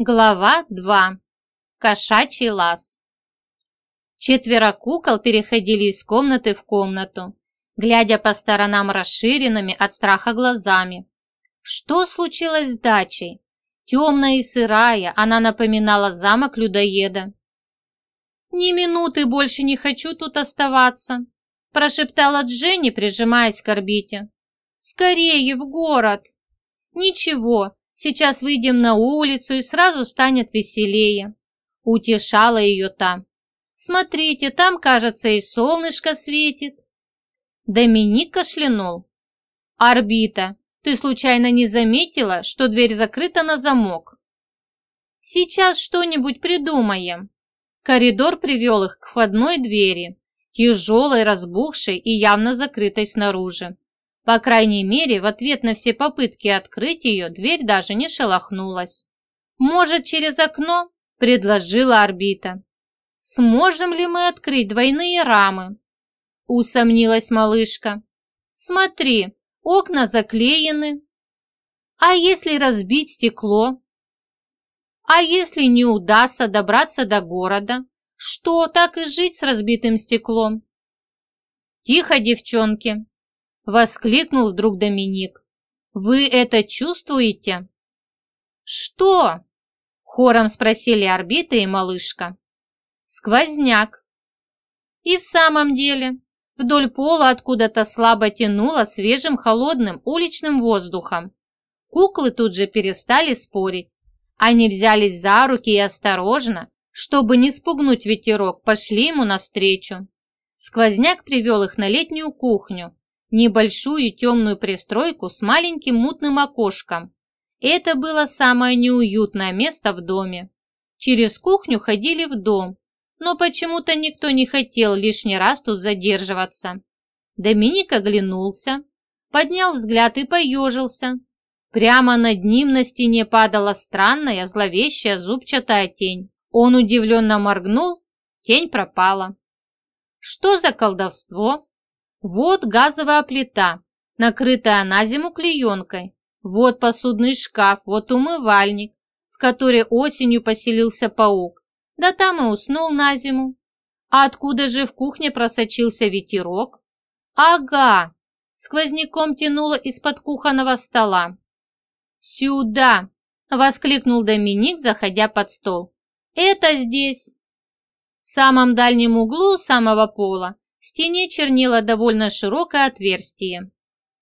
Глава 2. Кошачий лаз. Четверо кукол переходили из комнаты в комнату, глядя по сторонам расширенными от страха глазами. Что случилось с дачей? Темная и сырая, она напоминала замок людоеда. «Ни минуты больше не хочу тут оставаться», прошептала Дженни, прижимаясь к орбите. «Скорее в город!» «Ничего, Сейчас выйдем на улицу и сразу станет веселее. Утешала ее там. Смотрите, там, кажется, и солнышко светит. Доминик кашлянул. Орбита, ты случайно не заметила, что дверь закрыта на замок? Сейчас что-нибудь придумаем. Коридор привел их к входной двери, тяжелой, разбухшей и явно закрытой снаружи. По крайней мере, в ответ на все попытки открыть ее, дверь даже не шелохнулась. «Может, через окно?» – предложила орбита. «Сможем ли мы открыть двойные рамы?» – усомнилась малышка. «Смотри, окна заклеены. А если разбить стекло? А если не удастся добраться до города? Что, так и жить с разбитым стеклом?» «Тихо, девчонки!» Воскликнул вдруг Доминик. «Вы это чувствуете?» «Что?» Хором спросили орбита и малышка. «Сквозняк». И в самом деле, вдоль пола откуда-то слабо тянуло свежим холодным уличным воздухом. Куклы тут же перестали спорить. Они взялись за руки и осторожно, чтобы не спугнуть ветерок, пошли ему навстречу. Сквозняк привел их на летнюю кухню, небольшую темную пристройку с маленьким мутным окошком. Это было самое неуютное место в доме. Через кухню ходили в дом, но почему-то никто не хотел лишний раз тут задерживаться. Доминик оглянулся, поднял взгляд и поежился. Прямо над ним на стене падала странная, зловещая зубчатая тень. Он удивленно моргнул, тень пропала. Что за колдовство? Вот газовая плита, накрытая на зиму клеенкой. Вот посудный шкаф, вот умывальник, в который осенью поселился паук. Да там и уснул на зиму. А откуда же в кухне просочился ветерок? Ага, сквозняком тянуло из-под кухонного стола. «Сюда!» – воскликнул Доминик, заходя под стол. «Это здесь!» В самом дальнем углу самого пола в стене чернило довольно широкое отверстие.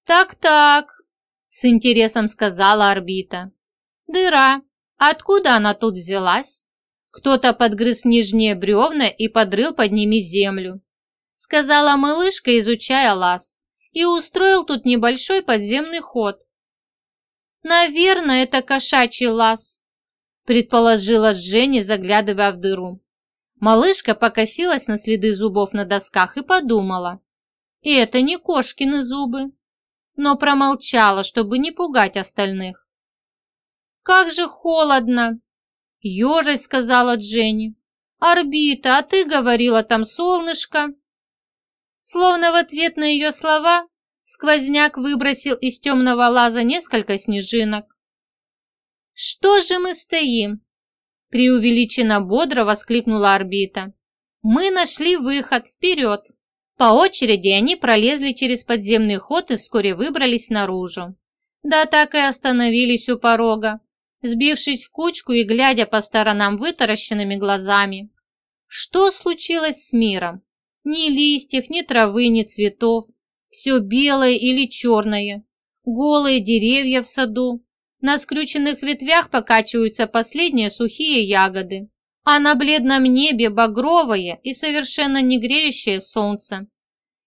«Так-так», – с интересом сказала орбита. «Дыра. Откуда она тут взялась?» Кто-то подгрыз нижние бревна и подрыл под ними землю. Сказала малышка, изучая лаз, и устроил тут небольшой подземный ход. «Наверное, это кошачий лаз», предположила Женя, заглядывая в дыру. Малышка покосилась на следы зубов на досках и подумала. И это не кошкины зубы. Но промолчала, чтобы не пугать остальных. «Как же холодно!» Ёжась сказала Дженни. «Орбита, а ты говорила там солнышко!» Словно в ответ на ее слова, сквозняк выбросил из темного лаза несколько снежинок. «Что же мы стоим? Преувеличенно бодро воскликнула орбита. «Мы нашли выход! Вперед!» По очереди они пролезли через подземный ход и вскоре выбрались наружу. Да так и остановились у порога, сбившись в кучку и глядя по сторонам вытаращенными глазами. Что случилось с миром? Ни листьев, ни травы, ни цветов. Все белое или черное. Голые деревья в саду, на скрюченных ветвях покачиваются последние сухие ягоды, а на бледном небе багровое и совершенно не греющее солнце.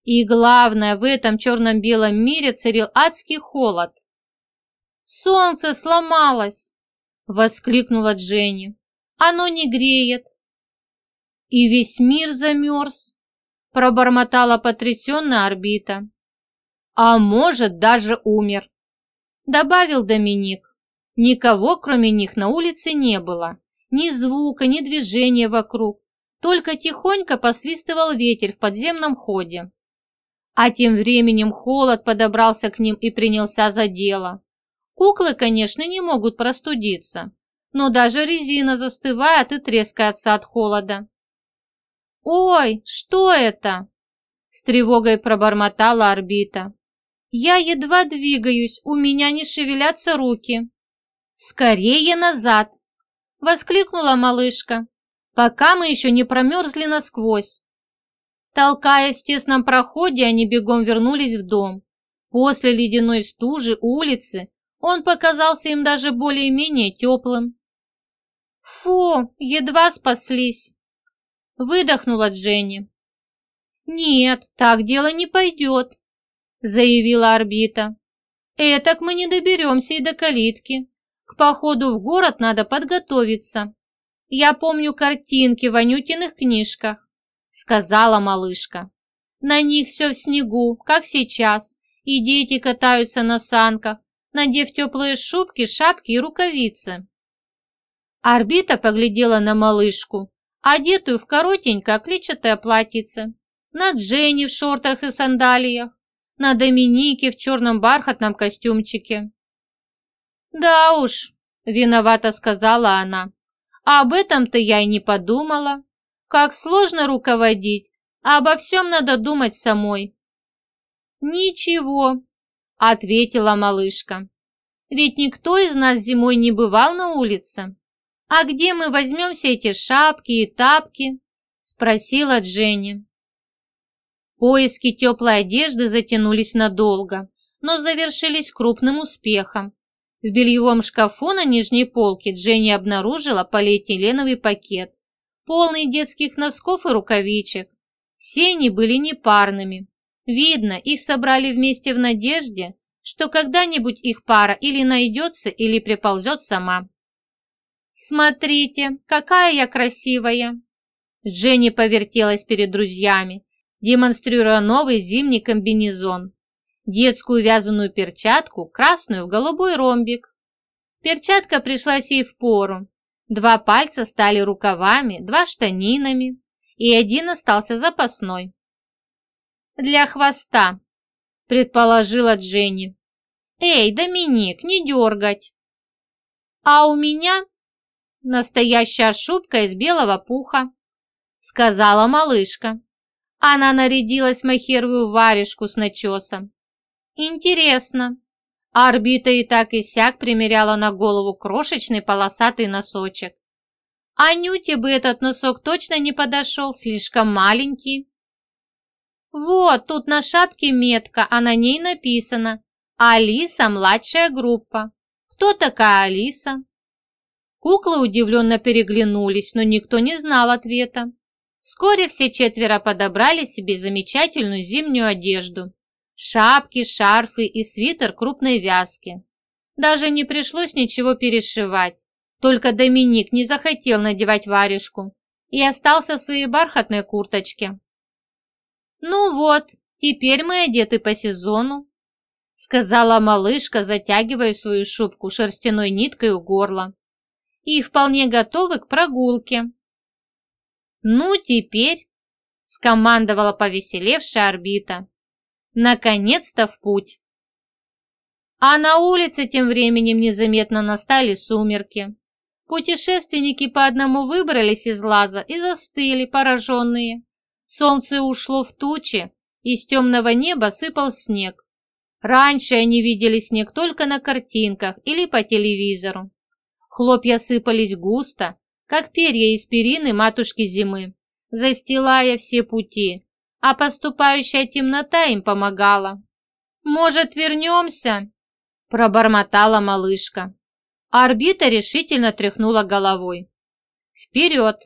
И главное, в этом черном-белом мире царил адский холод. «Солнце сломалось!» – воскликнула Дженни. «Оно не греет!» «И весь мир замерз!» – пробормотала потрясенная орбита. «А может, даже умер!» – добавил Доминик. Никого, кроме них, на улице не было. Ни звука, ни движения вокруг. Только тихонько посвистывал ветер в подземном ходе. А тем временем холод подобрался к ним и принялся за дело. Куклы, конечно, не могут простудиться. но даже резина застывает и трескается от холода. «Ой, что это?» С тревогой пробормотала орбита. «Я едва двигаюсь, у меня не шевелятся руки». «Скорее назад!» Воскликнула малышка, пока мы еще не промерзли насквозь. Толкаясь в тесном проходе, они бегом вернулись в дом. После ледяной стужи улицы он показался им даже более-менее теплым. «Фу, едва спаслись!» Выдохнула Дженни. «Нет, так дело не пойдет», заявила орбита. «Этак мы не доберемся и до калитки. К походу в город надо подготовиться. Я помню картинки в Анютиных книжках», сказала малышка. «На них все в снегу, как сейчас, и дети катаются на санках, надев теплые шубки, шапки и рукавицы. Орбита поглядела на малышку, одетую в коротенькое клетчатое платьице, на Дженни в шортах и сандалиях, на Доминике в черном бархатном костюмчике. «Да уж», – виновато сказала она, – «об этом-то я и не подумала. Как сложно руководить, а обо всем надо думать самой». «Ничего», – ответила малышка. «Ведь никто из нас зимой не бывал на улице». «А где мы возьмем все эти шапки и тапки?» – спросила Дженни. Поиски теплой одежды затянулись надолго, но завершились крупным успехом. В бельевом шкафу на нижней полке Дженни обнаружила полиэтиленовый пакет, полный детских носков и рукавичек. Все они были непарными. Видно, их собрали вместе в надежде, что когда-нибудь их пара или найдется, или приползет сама. «Смотрите, какая я красивая!» Дженни повертелась перед друзьями, демонстрируя новый зимний комбинезон, детскую вязаную перчатку, красную в голубой ромбик. Перчатка пришлась ей в пору. Два пальца стали рукавами, два штанинами, и один остался запасной. «Для хвоста», – предположила Дженни. «Эй, Доминик, не дергать!» «А у меня настоящая шубка из белого пуха», — сказала малышка. Она нарядилась в махеровую варежку с начесом. «Интересно». Орбита и так и сяк примеряла на голову крошечный полосатый носочек. Анюте бы этот носок точно не подошел, слишком маленький. Вот, тут на шапке метка, а на ней написано «Алиса, младшая группа». Кто такая Алиса? Куклы удивленно переглянулись, но никто не знал ответа. Вскоре все четверо подобрали себе замечательную зимнюю одежду. Шапки, шарфы и свитер крупной вязки. Даже не пришлось ничего перешивать. Только Доминик не захотел надевать варежку и остался в своей бархатной курточке. «Ну вот, теперь мы одеты по сезону», сказала малышка, затягивая свою шубку шерстяной ниткой у горла и вполне готовы к прогулке. «Ну, теперь», – скомандовала повеселевшая орбита, – «наконец-то в путь». А на улице тем временем незаметно настали сумерки. Путешественники по одному выбрались из лаза и застыли, пораженные. Солнце ушло в тучи, из темного неба сыпал снег. Раньше они видели снег только на картинках или по телевизору. Хлопья сыпались густо, как перья из перины матушки зимы, застилая все пути, а поступающая темнота им помогала. «Может, вернемся?» – пробормотала малышка. Орбита решительно тряхнула головой. «Вперед!»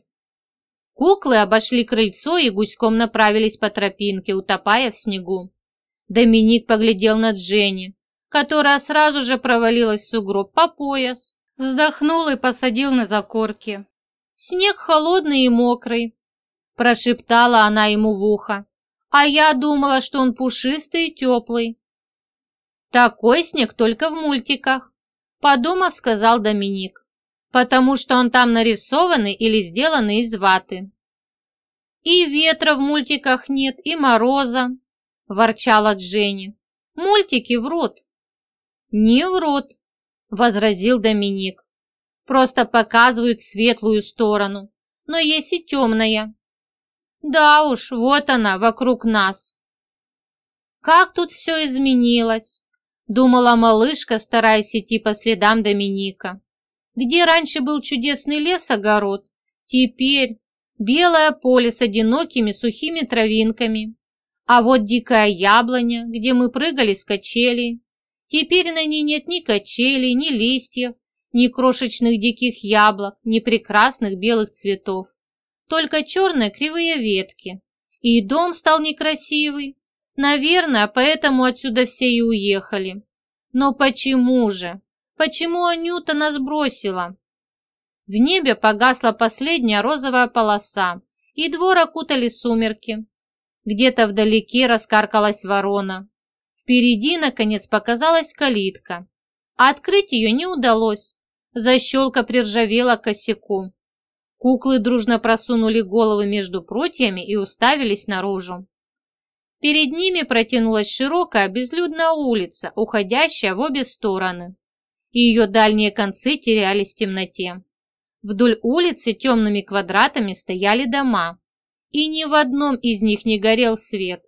Куклы обошли крыльцо и гуськом направились по тропинке, утопая в снегу. Доминик поглядел на Дженни, которая сразу же провалилась в сугроб по пояс. Вздохнул и посадил на закорки. «Снег холодный и мокрый», – прошептала она ему в ухо. «А я думала, что он пушистый и теплый». «Такой снег только в мультиках», – подумав, сказал Доминик, «потому что он там нарисованный или сделанный из ваты». «И ветра в мультиках нет, и мороза», – ворчала Дженни. «Мультики врут». «Не врут», возразил Доминик. просто показывают светлую сторону, но есть и темная. Да уж, вот она, вокруг нас. Как тут все изменилось, думала малышка, стараясь идти по следам Доминика. Где раньше был чудесный лес-огород, теперь белое поле с одинокими сухими травинками. А вот дикая яблоня, где мы прыгали с качелей. Теперь на ней нет ни качелей, ни листьев, ни крошечных диких яблок, ни прекрасных белых цветов. Только черные кривые ветки. И дом стал некрасивый. Наверное, поэтому отсюда все и уехали. Но почему же? Почему Анюта нас бросила? В небе погасла последняя розовая полоса, и двор окутали сумерки. Где-то вдалеке раскаркалась ворона. Впереди, наконец, показалась калитка. А открыть ее не удалось. Защелка приржавела к косяку. Куклы дружно просунули головы между прутьями и уставились наружу. Перед ними протянулась широкая безлюдная улица, уходящая в обе стороны. И ее дальние концы терялись в темноте. Вдоль улицы темными квадратами стояли дома и ни в одном из них не горел свет.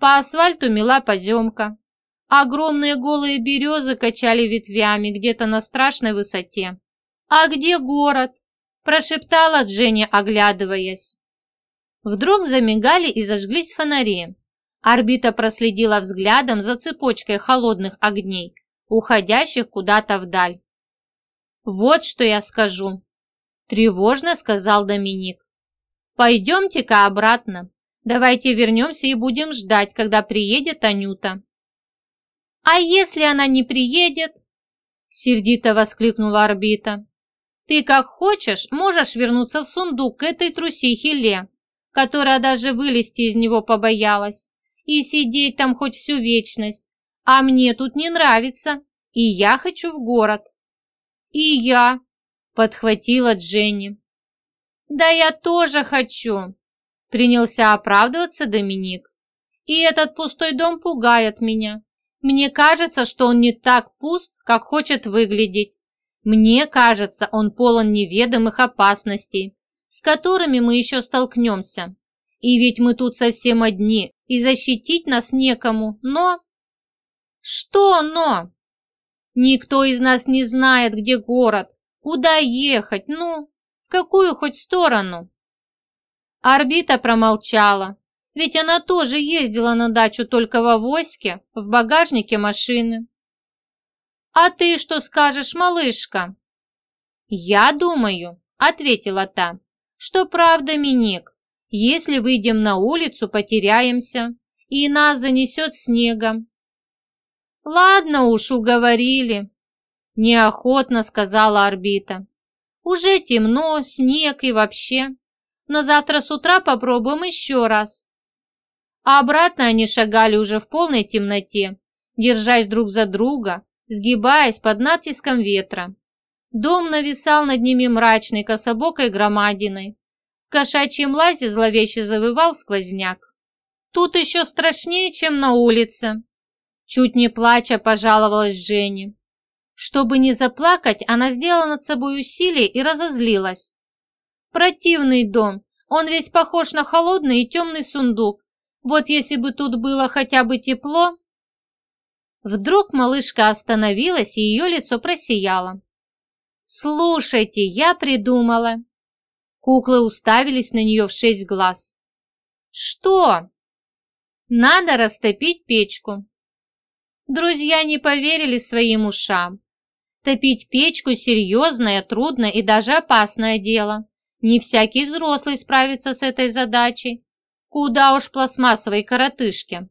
По асфальту мела поземка. Огромные голые березы качали ветвями где-то на страшной высоте. «А где город?» – прошептала Дженни, оглядываясь. Вдруг замигали и зажглись фонари. Орбита проследила взглядом за цепочкой холодных огней, уходящих куда-то вдаль. «Вот что я скажу», – тревожно сказал Доминик. Пойдемте-ка обратно. Давайте вернемся и будем ждать, когда приедет Анюта. А если она не приедет? Сердито воскликнула орбита. Ты как хочешь, можешь вернуться в сундук к этой трусихе Ле, которая даже вылезти из него побоялась, и сидеть там хоть всю вечность. А мне тут не нравится, и я хочу в город. И я, подхватила Дженни. «Да я тоже хочу!» – принялся оправдываться Доминик. «И этот пустой дом пугает меня. Мне кажется, что он не так пуст, как хочет выглядеть. Мне кажется, он полон неведомых опасностей, с которыми мы еще столкнемся. И ведь мы тут совсем одни, и защитить нас некому, но...» «Что «но»?» «Никто из нас не знает, где город, куда ехать, ну...» В какую хоть сторону? Орбита промолчала, ведь она тоже ездила на дачу только в авоське, в багажнике машины. «А ты что скажешь, малышка?» «Я думаю», — ответила та, — «что правда, Миник, если выйдем на улицу, потеряемся, и нас занесет снегом». «Ладно уж, уговорили», – неохотно сказала орбита. Уже темно, снег и вообще. Но завтра с утра попробуем еще раз. А обратно они шагали уже в полной темноте, держась друг за друга, сгибаясь под натиском ветра. Дом нависал над ними мрачной кособокой громадиной. В кошачьем лазе зловеще завывал сквозняк. Тут еще страшнее, чем на улице. Чуть не плача пожаловалась Женя. Чтобы не заплакать, она сделала над собой усилие и разозлилась. Противный дом, он весь похож на холодный и темный сундук. Вот если бы тут было хотя бы тепло... Вдруг малышка остановилась, и ее лицо просияло. «Слушайте, я придумала!» Куклы уставились на нее в шесть глаз. «Что?» «Надо растопить печку». Друзья не поверили своим ушам. Топить печку – серьезное, трудное и даже опасное дело. Не всякий взрослый справится с этой задачей. Куда уж пластмассовой коротышке.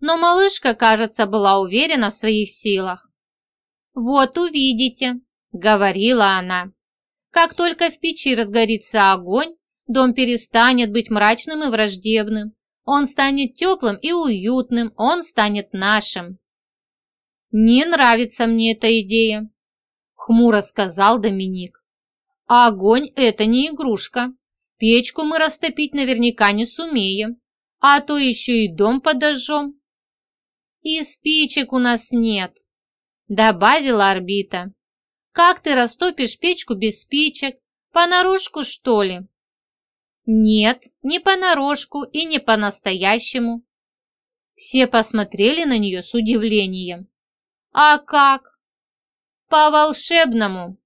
Но малышка, кажется, была уверена в своих силах. «Вот увидите», – говорила она. «Как только в печи разгорится огонь, дом перестанет быть мрачным и враждебным. Он станет теплым и уютным, он станет нашим». «Не нравится мне эта идея», хмуро сказал Доминик. А огонь – это не игрушка. Печку мы растопить наверняка не сумеем, а то еще и дом подожжем. И спичек у нас нет, добавила орбита. Как ты растопишь печку без спичек? Понарошку, что ли?» «Нет, не понарошку и не по-настоящему». Все посмотрели на нее с удивлением. «А как?» «По-волшебному»,